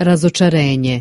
razočarenje.